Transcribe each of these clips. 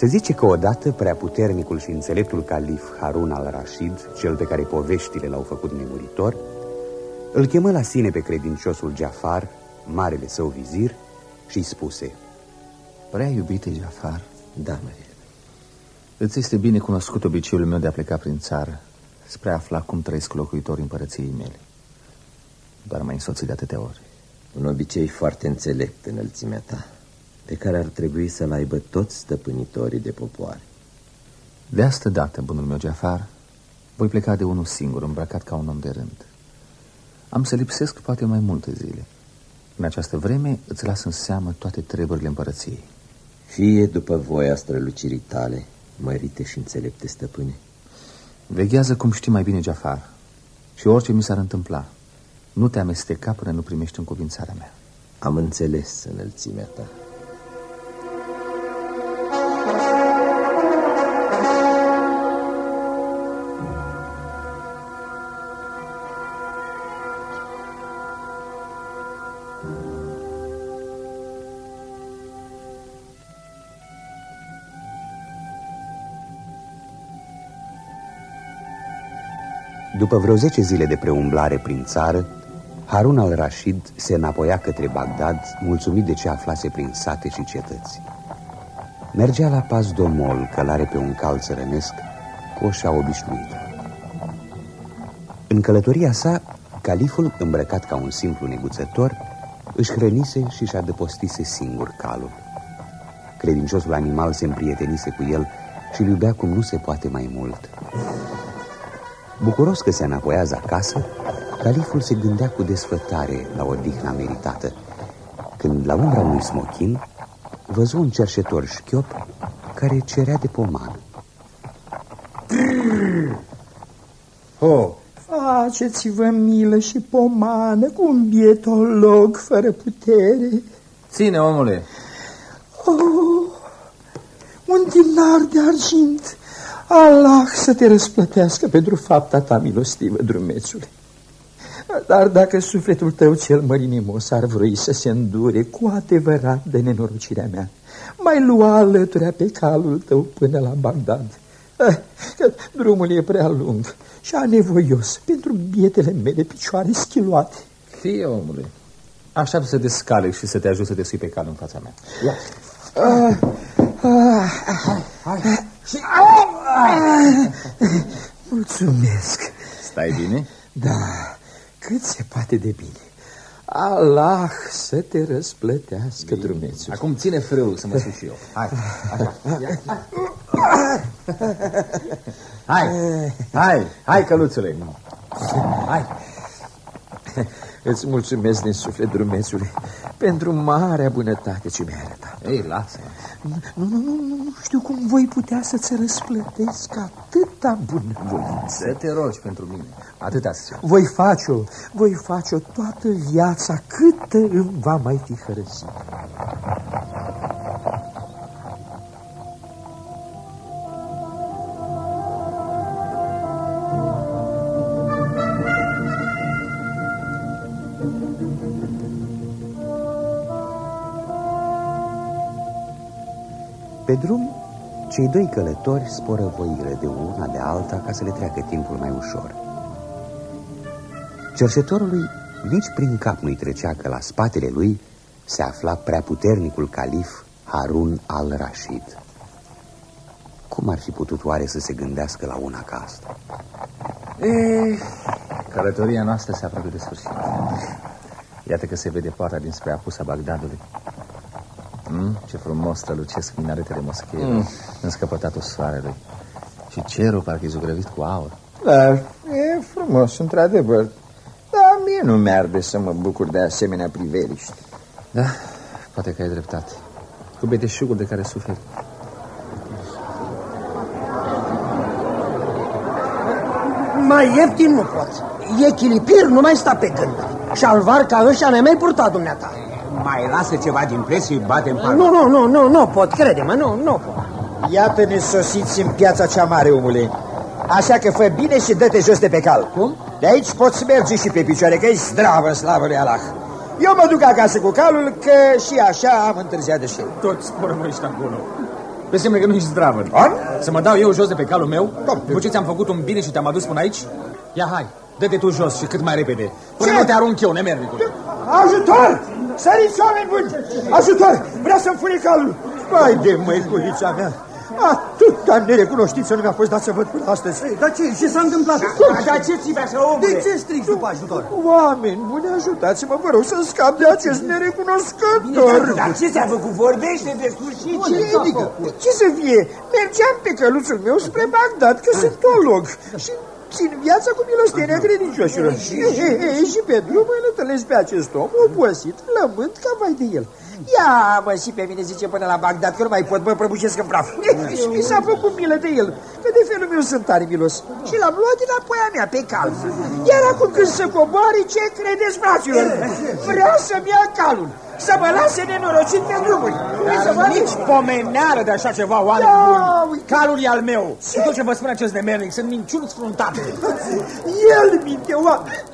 Se zice că odată prea puternicul și înțeleptul calif Harun al-Rashid, cel pe care poveștile l-au făcut nemuritor, îl chemă la sine pe credinciosul Jafar, marele său vizir, și spuse Prea iubite Jafar, da, Maria. Îți este bine cunoscut obiceiul meu de a pleca prin țară spre a afla cum trăiesc locuitorii împărăției mele. Doar mai însoțit de atâtea ori. Un obicei foarte înțelept înălțimea ta, pe care ar trebui să-l aibă toți stăpânitorii de popoare. De asta dată, bunul meu Jafar, voi pleca de unul singur, îmbrăcat ca un om de rând. Am să lipsesc poate mai multe zile. În această vreme îți las în seamă toate treburile împărăției. Fie după voia strălucirii tale, mărite și înțelepte stăpâne. Veghează cum știi mai bine, Jafar, și orice mi s-ar întâmpla, nu te amesteca până nu primești încuvințarea mea. Am înțeles înălțimea ta. După vreo zece zile de preumblare prin țară, Harun al-Rashid se înapoia către Bagdad, mulțumit de ce aflase prin sate și cetăți. Mergea la pas domol, călare pe un calț țărănesc, cu o șa obișnuită. În călătoria sa, califul, îmbrăcat ca un simplu neguțător, își hrănise și își adăpostise singur calul. Credinciosul animal se împrietenise cu el și îl iubea cum nu se poate mai mult. Bucuros că se înapoiază acasă, califul se gândea cu desfătare la odihna meritată, când la umbra unui smochin văzu un cerșetor șchiop care cerea de pomană. Oh, faceți-vă milă și pomană cu un bietolog fără putere. Ține, omule! Oh, un dinar de argint Allah să te răsplătească pentru fapta ta milostivă, drumețule. Dar dacă sufletul tău cel mărinimos ar vrei să se îndure cu adevărat de nenorocirea mea, mai lua alăturea pe calul tău până la Bagdad. Eh, că drumul e prea lung și anevoios pentru bietele mele picioare schiloate. Fie, omule, așteaptă să descalec și să te ajut să te sui pe cal în fața mea. Ia. Ah, ah, hai, hai. Mulțumesc. Stai bine? Da, cât se poate de bine. Allah să te răsplătească, drumețul. Acum ține frâul să mă suc și eu. Hai, hai, hai, hai, hai, căluțule. Hai. Îți mulțumesc din suflet, drumețule, pentru marea bunătate ce mi-ai arătat. Ei, lasă Nu, nu, nu, nu, nu știu cum voi putea să-ți răsplătesc atâta bunăvoință. Să te rogi pentru mine, atâta să Voi face-o, voi face-o toată viața câtă îmi va mai fi hărăsit. Pe drum, cei doi călători sporă voire de una de alta ca să le treacă timpul mai ușor. Cerșetorului nici prin cap nu-i trecea că la spatele lui se afla prea puternicul calif Harun al-Rashid. Cum ar fi putut oare să se gândească la una ca asta? E, călătoria noastră se apropie de sfârșit. Iată că se vede poarta dinspre apusa Bagdadului. Mm, ce frumos strălucesc minaretele moscheei mm. în scăpătatul soarelui. Și cerul parcă e zugrăvit cu aur. Da, e frumos, într-adevăr. Dar mie nu mi-arde să mă bucur de asemenea priveliști. Da, poate că ai dreptate. Cu beteșugul de care suferi. Mai ieftin nu poți. E chilipir, nu mai sta pe gând. Șalvar ca ăștia ne mai purta dumneata. Mai lasă ceva din preț și bate în palmă. Nu, nu, nu, nu, nu pot, crede-mă, nu, nu pot. Iată-ne sosiți în piața cea mare, omule. Așa că fă bine și dă-te jos de pe cal. Cum? De aici poți merge și pe picioare, că e zdravă, slavă lui Allah. Eu mă duc acasă cu calul, că și așa am întârziat de șel. Toți pormăști acolo. Pe semne că nu ești zdravă. Să mă dau eu jos de pe calul meu? După ce ți-am făcut un bine și te-am adus până aici? Ia, hai, dă-te tu jos și cât mai repede. Până Ce? nu te arunc eu, nemernicule. Ajutor! Săriți, oameni buni! Ajutor! Vrea să-mi fune calul! Vai de măiculița mea! Atâta nerecunoștință nu mi-a fost dat să văd până astăzi. Dar ce? Ce s-a întâmplat? Dar ce ți așa, omule? De ce strici după ajutor? Oameni buni, ajutați-mă, vă rog, să scap de acest nerecunoscător. Dar ce ți-a făcut? Vorbește de sfârșit. Ce, adică, ce să fie? Mergeam pe căluțul meu spre Bagdad, că sunt teolog. Și țin viața cu milostenia credincioșilor. Și, e, e, și pe drum îl întâlnesc pe acest om, obosit, flămând ca vai de el. Ia, mă, și pe mine zice până la Bagdad, că nu mai pot, mă prăbușesc în praf. și mi s-a făcut milă de el, că de felul meu sunt tare milos. Și l-am luat înapoi a mea, pe cal. Iar acum când se coboare, ce credeți, fraților? Vrea să-mi ia calul, să mă lase nenorocit pe drumuri. Să vă Nici pomeneală de așa ceva, oameni Da, buni. uite. Calul e al meu. Și tot ce vă spune acest nemernic sunt minciuni sfruntate. El minte, oameni,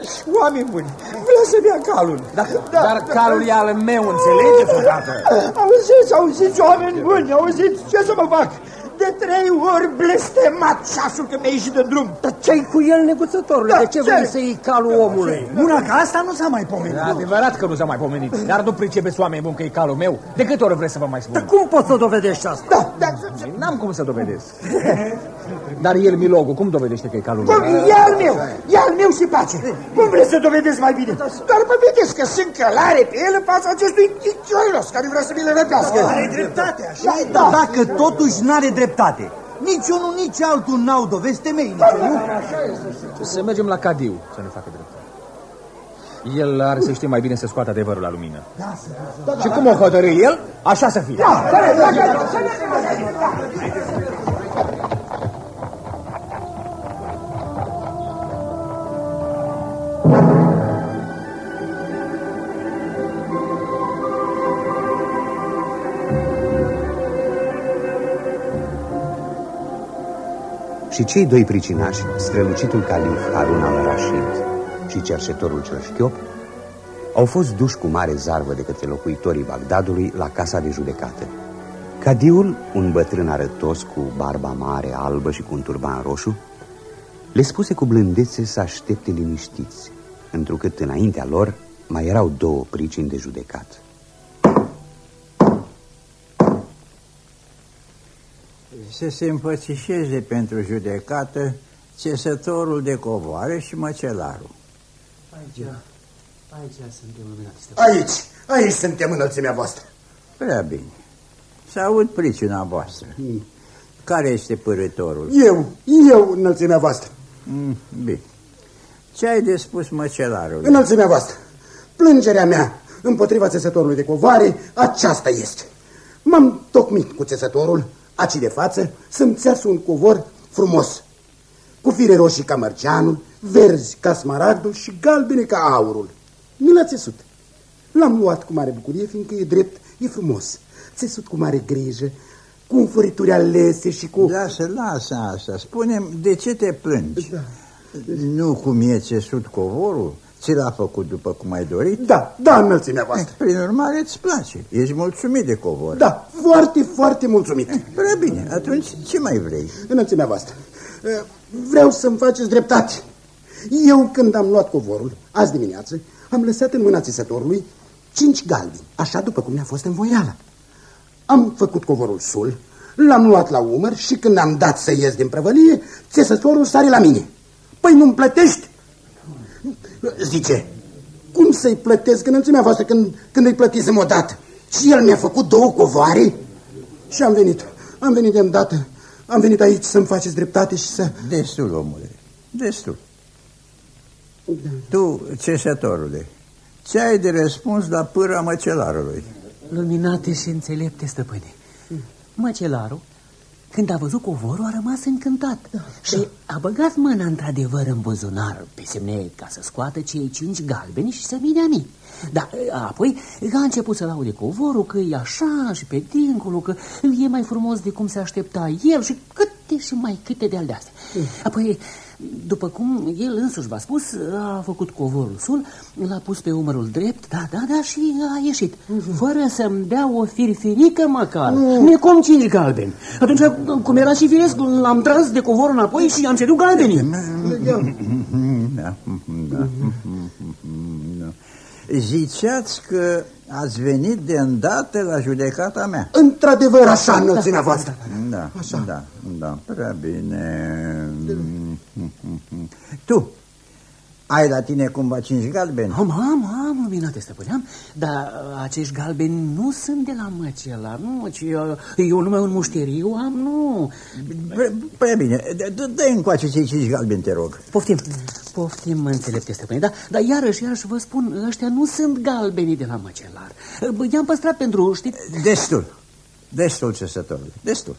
oameni buni, vrea să-mi ia calul. Da, dar calul e al meu, înțelegeți odată? Auziți, auziți, oameni buni, auziți, ce să mă fac? De trei ori blestemat ceasul că mi-a ieșit de drum. Dar ce-ai cu el, neguțătorule? Da, de ce ce? vrei să iei calul omului? Una ca asta nu s-a mai pomenit. E adevărat că nu s-a mai pomenit, dar nu pricepeți oameni buni că e calul meu. De câte ori vreți să vă mai Dar spun? cum poți să dovedești asta? Da, da, N-am cum să dovedesc. Dar el, Milogu, cum dovedește că e calul cum, meu? e al meu, e al meu și pace. Cum vreți să dovedeți mai bine? Doar mă vedeți că sunt călare pe el în fața acestui chicioilos care vrea să mi le răpească. Are dreptate, așa da. Dacă totuși n-are dreptate, nici unul, nici altul n-au dovezi temeinice, nu? Să mergem la Cadiu să ne facă dreptate. El are să știe mai bine să scoată adevărul la lumină. Și cum o hotărâi el, așa să fie. Și cei doi pricinași, strălucitul calif Harun al-Rashid și cerșetorul cel șchiop, au fost duși cu mare zarvă de către locuitorii Bagdadului la casa de judecată. Cadiul, un bătrân arătos cu barba mare, albă și cu un turban roșu, le spuse cu blândețe să aștepte liniștiți, întrucât înaintea lor mai erau două pricini de judecat. Să se împățișeze pentru judecată țesătorul de covoare și măcelarul. Aici, aici suntem luminați. Aici, aici suntem înălțimea voastră. Prea bine. Să aud pricina voastră. Care este părătorul? Eu, eu înălțimea voastră. Mm, bine. Ce ai de spus măcelarul? Înălțimea voastră, plângerea mea împotriva țesătorului de covoare, aceasta este. M-am tocmit cu țesătorul, aci de față, să-mi țeasă un covor frumos, cu fire roșii ca mărceanul, verzi ca smaragdul și galbene ca aurul. Mi l-a țesut. L-am luat cu mare bucurie, fiindcă e drept, e frumos. Țesut cu mare grijă, cu înfărituri alese și cu... Lasă, lasă asta. Spune de ce te plângi? Da. Nu cum e țesut covorul? Ți l-a făcut după cum ai dorit? Da, da, înălțimea voastră. Prin urmare îți place. Ești mulțumit de covor. Da, foarte, foarte mulțumit. Prea bine. Atunci ce mai vrei? Înălțimea voastră, eh, vreau să-mi faceți dreptate. Eu, când am luat covorul, azi dimineață, am lăsat în mâna țesătorului cinci galbi, așa după cum mi-a fost în voială. Am făcut covorul sul, l-am luat la umăr și când am dat să ies din prăvălie, țesătorul sare la mine. Păi nu-mi plătești? Zice, cum să-i plătesc înălțimea voastră când, când îi plătisem odată? Și el mi-a făcut două covoare? Și am venit, am venit de îndată. Am venit aici să-mi faceți dreptate și să... Destul, omule. Destul. Tu, cesătorule, ce ai de răspuns la pâra măcelarului? Luminate și înțelepte, stăpâne. Măcelarul, când a văzut covorul, a rămas încântat și a băgat mâna într-adevăr în buzunar, pe semne ca să scoată cei cinci galbeni și să vină a mii. Dar apoi a început să laude covorul că e așa și pe dincolo, că e mai frumos de cum se aștepta el și cât câte și mai câte de-al de astea. Apoi, după cum el însuși v-a spus, a făcut covorul sul, l-a pus pe umărul drept, da, da, da, și a ieșit. Fără să-mi dea o firfirică măcar. Necom cinci galbeni. Atunci, cum era și firesc, l-am tras de covor înapoi și am cerut galbenii. Da, da, da. Ziceați că ați venit de îndată la judecata mea. Într-adevăr, așa înălțimea voastră. Da, da, da, prea bine. Tu, ai la tine cumva cinci galbeni? Am, am, am, luminate stăpâneam, dar acești galbeni nu sunt de la măcela, nu, ci eu, eu numai un mușteriu am, nu. Pre- Prea bine, dă-i încoace cei cinci galbeni, te rog. Poftim, poftim, înțelepte stăpâne, dar, dar iarăși, iarăși vă spun, ăștia nu sunt galbenii de la măcelar. Bă, I-am păstrat pentru, știți, Destul, destul, cesătorul, destul.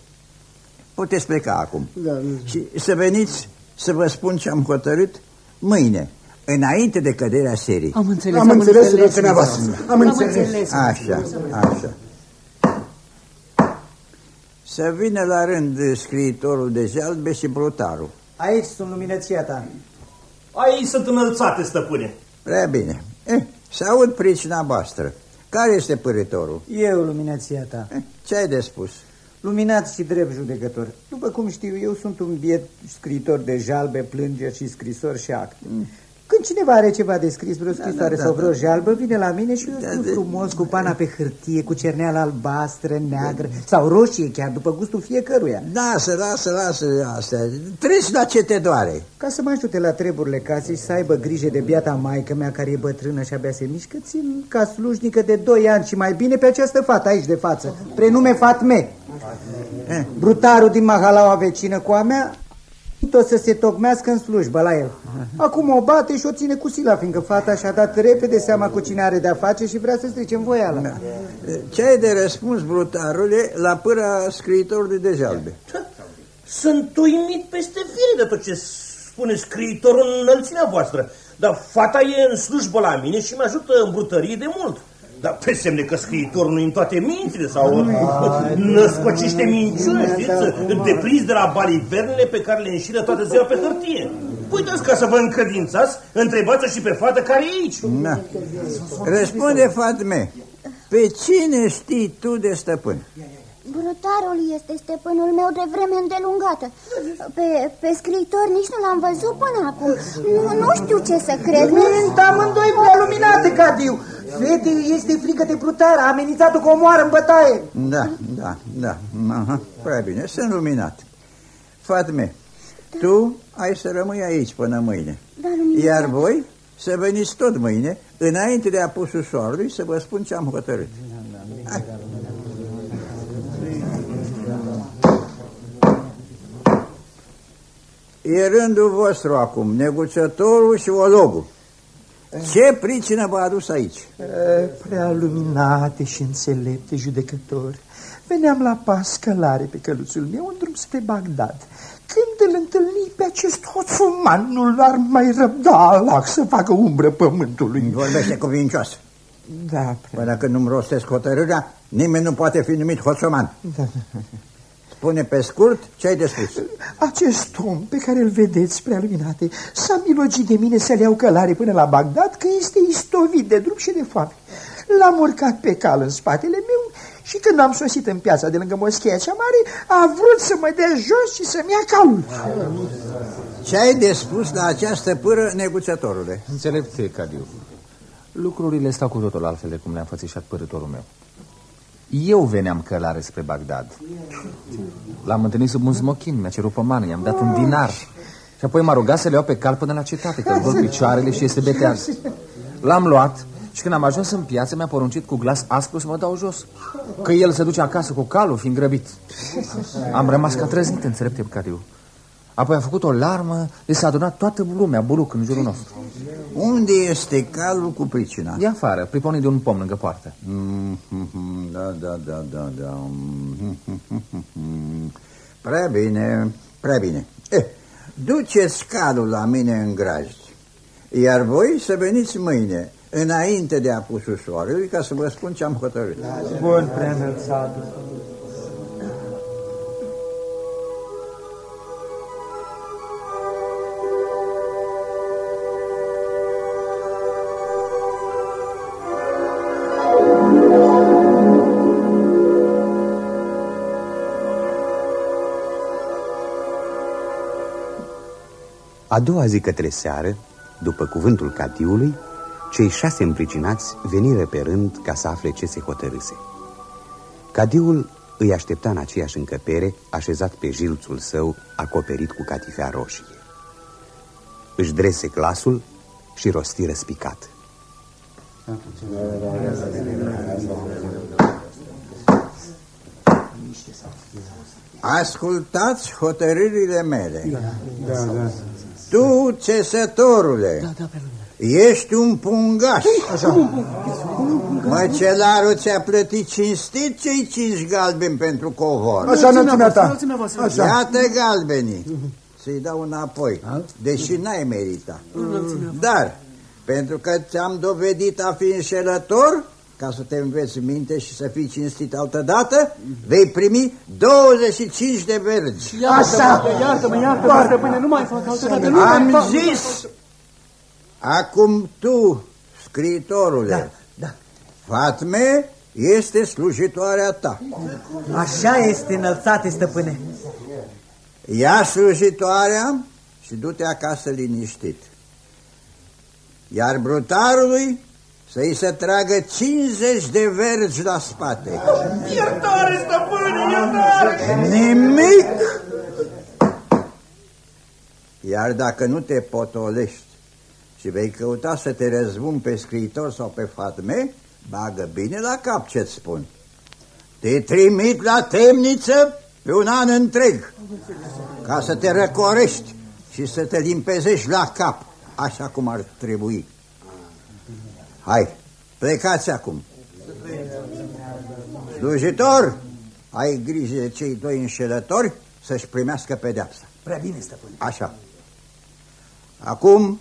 Puteți pleca acum. Da. Și să veniți să vă spun ce am hotărât mâine, înainte de căderea serii. am înțeles, Am înțeles, înălțimea voastră. Am Am înțeles. înțeles. Așa, așa. Să vină la rând scriitorul de jalbe și brutarul. Aici sunt luminăția ta. Aici sunt înălțate, stăpâne. Prea bine. Eh, să aud pricina voastră. Care este părătorul? Eu, luminăția ta. Eh, ce ai de spus? Luminat și drept judecător. După cum știu, eu sunt un biet scriitor de jalbe, plângeri și scrisori și acte. Când cineva are ceva de scris, vreo scrisoare da, sau da. vreo jalbă, vine la mine și eu Da, scriu da. frumos, cu pana pe hârtie, cu cerneală albastră, neagră sau roșie chiar, după gustul fiecăruia. Lasă, lasă, lasă astea. Treci la ce te doare. Ca să mă ajute la treburile casei și să aibă grijă de biata maică mea care e bătrână și abia se mișcă, țin ca slujnică de 2 ani și mai bine pe această fată aici de față, prenume Fatme. Eh, Brutarul din Mahalaua vecină cu a mea tot să se tocmească în slujbă la el. Acum o bate și o ține cu sila, fiindcă fata și-a dat repede seama cu cine are de-a face și vrea să strice în voială. ce ai de răspuns, brutarule, la pâra scriitorului de jalbe? Sunt uimit peste fire de tot ce spune scriitorul în înălțimea voastră. Dar fata e în slujbă la mine și mă ajută în brutărie de mult. Dar pe semne că scriitorul nu în toate mințile sau născocește minciuni, știți? Deprins de la balivernele pe care le înșiră toată ziua pe hârtie. Uitați ca să vă încredințați, întrebați și pe fată care e aici. Na. Răspunde, Fatme, pe cine știi tu de stăpân? Brutarul este stăpânul meu de vreme îndelungată. Pe, pe scriitor nici nu l-am văzut până acum. Nu, nu știu ce să cred. Mint amândoi prea luminate, Cadiu. Fete este frică de brutar, a amenințat-o cu omoară în bătaie. Da, da, da. Aha, prea bine, sunt luminat. Fatme, tu ai să rămâi aici până mâine. Da, luminat. Iar voi să veniți tot mâine, înainte de apusul soarelui, să vă spun ce am hotărât. Hai. E rândul vostru acum, negociatorul și ologul. Ce pricină v-a adus aici? E, Prea luminate și înțelepte judecători, veneam la pas călare pe căluțul meu în drum spre Bagdad. Când îl întâlni pe acest hoțuman, nu l-ar mai răbda Allah să facă umbră pământului. Vorbește cuvincios. Da, Păi dacă nu-mi rostesc hotărârea, nimeni nu poate fi numit hoțoman. da. Spune pe scurt ce ai de spus. Acest om pe care îl vedeți, prea luminate, s-a milogit de mine să-l iau călare până la Bagdad, că este istovit de drum și de foame. L-am urcat pe cal în spatele meu și când am sosit în piața de lângă moscheea cea mare, a vrut să mă dea jos și să-mi ia calul. Ce ai de spus la această pâră, negociatorule? Înțelepte, Cadiu. Lucrurile stau cu totul altfel de cum le-a înfățișat părătorul meu. Eu veneam călare spre Bagdad. L-am întâlnit sub un smochin, mi-a cerut pomană, i-am dat un dinar. Și apoi m-a rugat să le iau pe cal până la cetate, că îl văd picioarele și este beteaz. L-am luat și când am ajuns în piață mi-a poruncit cu glas aspru să mă dau jos. Că el se duce acasă cu calul, fiind grăbit. Am rămas ca trăznit, înțelepte, Cadiu. Apoi a făcut o larmă, de s-a adunat toată lumea, buruc, în jurul nostru. Unde este calul cu pricina? E afară, priponit de un pom lângă poartă. Mm, mm, mm, Da, da, da, da, da. Mm, mm, mm, mm, mm. Prea bine, prea bine. Eh, duceți calul la mine în grajdi, iar voi să veniți mâine, înainte de apusul soarelui, ca să vă spun ce am hotărât. Bun, prea A doua zi către seară, după cuvântul catiului, cei șase împricinați venire pe rând ca să afle ce se hotărâse. Cadiul îi aștepta în aceeași încăpere, așezat pe jilțul său, acoperit cu catifea roșie. Își drese glasul și rosti răspicat. Ascultați hotărârile mele. Da, da, da. Tu, cesătorule, da, da, ești un pungaș. Așa. Măcelarul ți-a plătit cinstit cei cinci galbeni pentru covor. Așa, înălțimea ta. Așa. Iată galbenii. Să-i dau înapoi, deși n-ai meritat. Dar, pentru că ți-am dovedit a fi înșelător, ca să te înveți minte și să fii cinstit altădată, vei primi 25 de vergi. Așa! Iartă-mă, iartă-mă, stăpâne, nu mai fac altădată. Am zis! Acum tu, scriitorule, da, da. Fatme este slujitoarea ta. Așa este înălțate, stăpâne. Ia slujitoarea și du-te acasă liniștit. Iar brutarului să-i se tragă 50 de verzi la spate. Iertare, stăpâne, iertare! Nimic! Iar dacă nu te potolești și vei căuta să te răzbun pe scriitor sau pe fatme, bagă bine la cap ce-ți spun. Te trimit la temniță pe un an întreg, ca să te răcorești și să te limpezești la cap, așa cum ar trebui. Hai, plecați acum. Slujitor, ai grijă de cei doi înșelători să-și primească pedeapsa. Prea bine, stăpâne. Așa. Acum,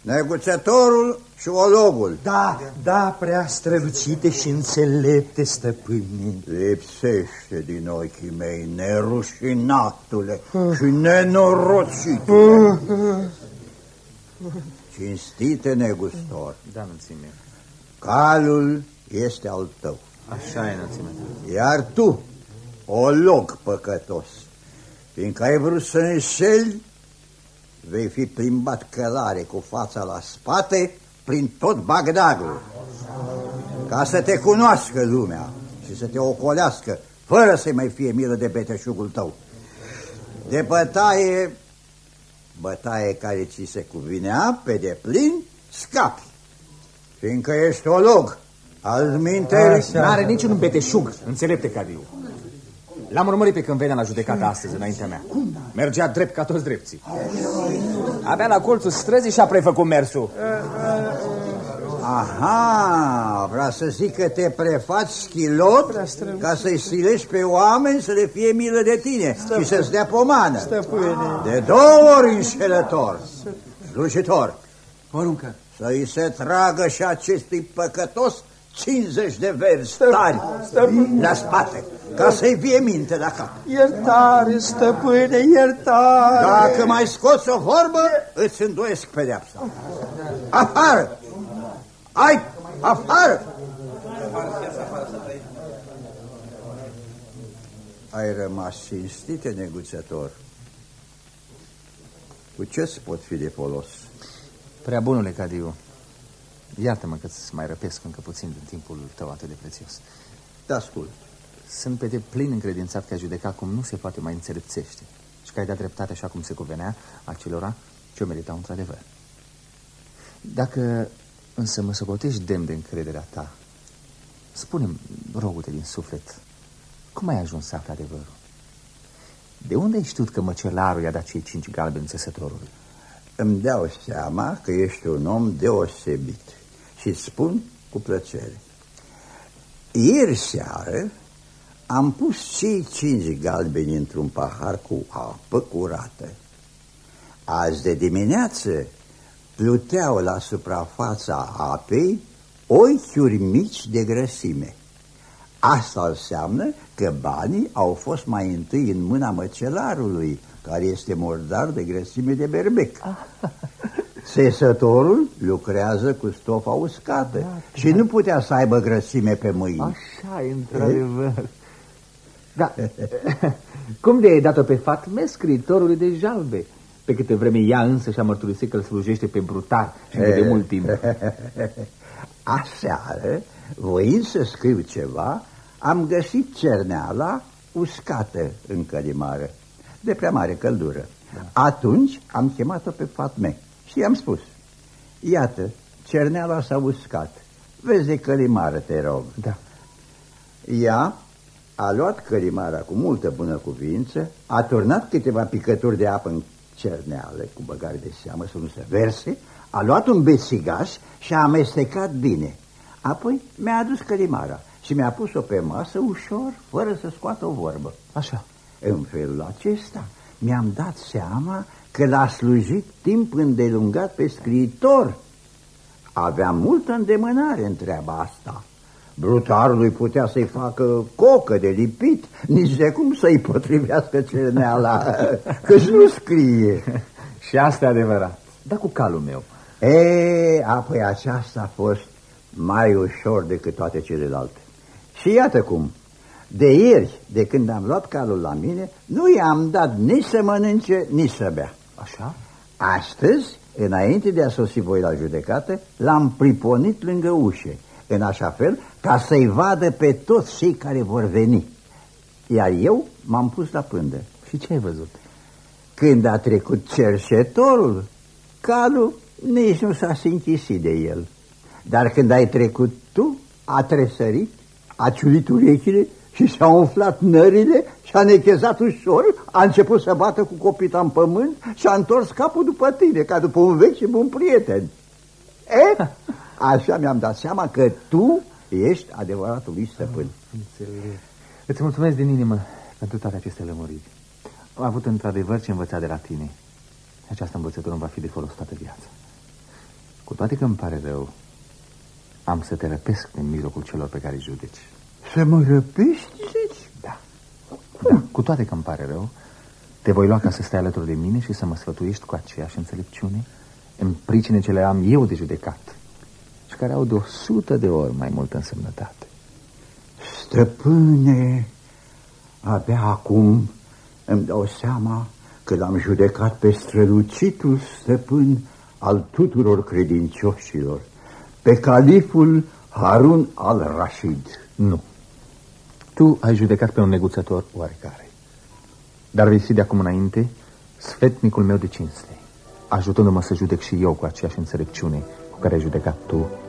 neguțătorul și ologul. Da, da, prea strălucite și înțelepte, stăpâni. Lipsește din ochii mei, nerușinatule uh. și nenorocite. Uh. Cinstite negustor. Da, înălțime. Calul este al tău. Așa e, înălțime. Iar tu, o loc păcătos, fiindcă ai vrut să înșeli, vei fi plimbat călare cu fața la spate prin tot Bagdadul, ca să te cunoască lumea și să te ocolească, fără să mai fie milă de beteșugul tău. De bătaie bătaie care ți se cuvinea pe deplin, scapi. Fiindcă ești olog, minte... N-are niciun beteșug, înțelepte Cadiu. L-am urmărit pe când venea la judecată astăzi, înaintea mea. Mergea drept ca toți drepții. Abia la colțul străzii și-a prefăcut mersul. Aha, vrea să zic că te prefaci schilot ca să-i stilești pe oameni să le fie milă de tine Stăpâne. și să-ți dea pomană. Stăpâne. De două ori înșelător, slujitor. Poruncă. Să-i se tragă și acestui păcătos 50 de verzi tari la spate, ca să-i fie minte la cap. Iertare, stăpâne, iertare! Dacă mai scoți o vorbă, îți îndoiesc pedeapsa. Afară! Ai, afară! Ai rămas cinstite, neguțător. Cu ce pot fi de folos? Prea bunule, Cadiu. Iartă-mă că îți mai răpesc încă puțin din timpul tău atât de prețios. Te ascult. Sunt pe deplin încredințat că ai judeca cum nu se poate mai înțelepțește și că ai dat dreptate așa cum se cuvenea acelora ce o meritau într-adevăr. Dacă însă mă socotești demn de încrederea ta, spune-mi, rogute din suflet, cum ai ajuns să afli adevărul? De unde ai știut că măcelarul i-a dat cei cinci galbeni țesătorului? Îmi dau seama că ești un om deosebit și spun cu plăcere. Ieri seară am pus cei cinci galbeni într-un pahar cu apă curată. Azi de dimineață pluteau la suprafața apei ochiuri mici de grăsime. Asta înseamnă că banii au fost mai întâi în mâna măcelarului, care este mordar de grăsime de berbec. Sesătorul lucrează cu stofa uscată da, și da. nu putea să aibă grăsime pe mâini. Așa, într-adevăr. Da. Cum de ai dat-o pe Fatme, scriitorului de jalbe? Pe câte vreme ea însă și-a mărturisit că îl slujește pe brutar și de mult timp. Aseară, voind să scriu ceva, am găsit cerneala uscată în călimară, de prea mare căldură. Da. Atunci am chemat-o pe Fatme și i-am spus, iată, cerneala s-a uscat, vezi de călimară, te rog. Da. Ea a luat călimara cu multă bună cuvință, a turnat câteva picături de apă în cerneală, cu băgare de seamă să nu se verse, a luat un bețigaș și a amestecat bine. Apoi mi-a adus călimara și mi-a pus-o pe masă ușor, fără să scoată o vorbă. Așa. În felul acesta mi-am dat seama că l-a slujit timp îndelungat pe scriitor. Avea multă îndemânare în treaba asta. Brutarului putea să-i facă cocă de lipit, nici de cum să-i potrivească cerneala, că nu scrie. Și asta e adevărat. Dar cu calul meu. E, apoi aceasta a fost mai ușor decât toate celelalte. Și iată cum, de ieri, de când am luat calul la mine, nu i-am dat nici să mănânce, nici să bea. Așa? Astăzi, înainte de a sosi voi la judecată, l-am priponit lângă ușe, în așa fel ca să-i vadă pe toți cei care vor veni. Iar eu m-am pus la pândă. Și ce ai văzut? Când a trecut cerșetorul, calul nici nu s-a sinchisit de el. Dar când ai trecut tu, a tresărit, a ciulit urechile și și-a umflat nările și a nechezat ușor, a început să bată cu copita în pământ și a întors capul după tine, ca după un vechi și bun prieten. E, așa mi-am dat seama că tu ești adevăratul lui stăpân. Înțeleg. Îți mulțumesc din inimă pentru toate aceste lămuriri. Am avut într-adevăr ce învăța de la tine. Această învățătură îmi va fi de folos toată viața. Cu toate că îmi pare rău, am să te răpesc în mijlocul celor pe care îi judeci. Să mă răpești, zici? Da. da. Cu toate că îmi pare rău, te voi lua ca să stai alături de mine și să mă sfătuiești cu aceeași înțelepciune în pricine ce le am eu de judecat și care au de o sută de ori mai multă însemnătate. Stăpâne, abia acum îmi dau seama că l-am judecat pe strălucitul stăpân al tuturor credincioșilor, pe califul Harun al-Rashid. Nu. Tu ai judecat pe un neguțător oarecare. Dar vei fi de acum înainte sfetnicul meu de cinste, ajutându-mă să judec și eu cu aceeași înțelepciune cu care ai judecat tu astăzi.